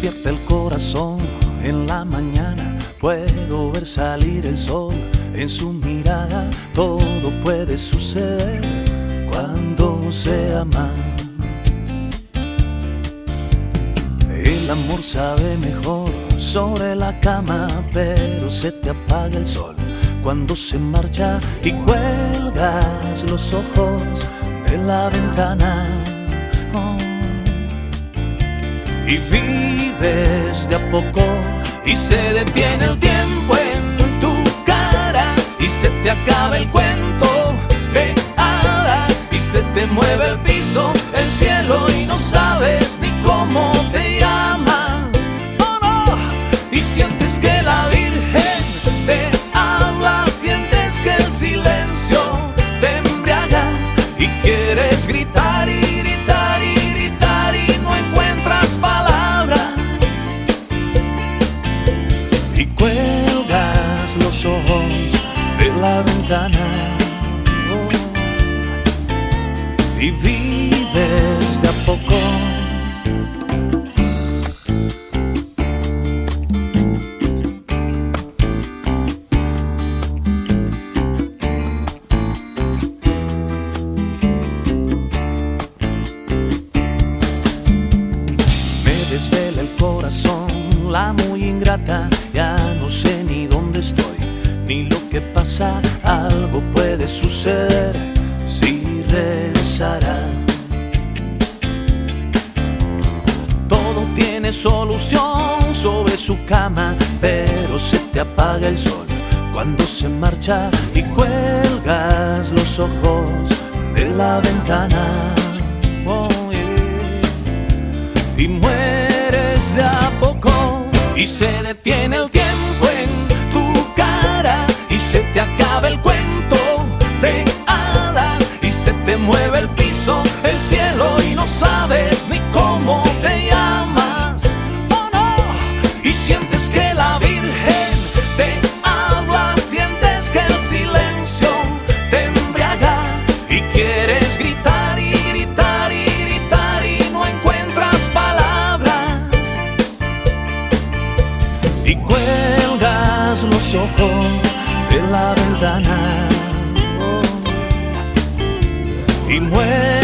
despierta el corazón en la mañana. Puedo ver salir el sol en su mirada. Todo puede suceder cuando se ama. El amor sabe mejor sobre la cama, pero se te apaga el sol cuando se marcha y cuelgas los ojos de la ventana. Oh. Y vives de a poco y se detiene el tiempo en tu cara y se te acaba el cuento de hadas y se te mueve el piso, el cielo y no sabes ni cómo te y vives de a poco. Me desvela el corazón, la muy ingrata, ya no sé ni dónde estoy, ni lo que pasa, algo puede suceder si regresará. Todo tiene solución sobre su cama, pero se te apaga el sol cuando se marcha y cuelgas los ojos de la ventana. Y mueres de a poco y se detiene el tiempo acaba el cuento de hadas y se te mueve el piso, el cielo y no sabes ni cómo te llamas. Oh no, y sientes que la Virgen te habla, sientes que el silencio te embriaga y quieres gritar y gritar y gritar y no encuentras palabras y cuelgas los ojos de la ventana. Y mueres